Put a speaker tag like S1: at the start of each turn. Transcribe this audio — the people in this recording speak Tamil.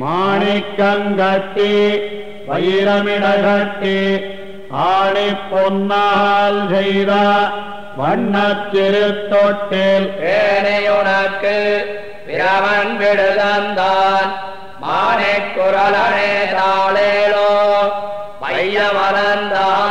S1: மாணிக்கங்கட்டி வைரமிடகட்டி ஆணி பொன்னால் செய்த வண்ண திருத்தொட்டில்
S2: ஏனையுனக்கு பிரமன் விடுதந்தான். மானை குரலனே தாளேலோ பைய மலர்ந்தான்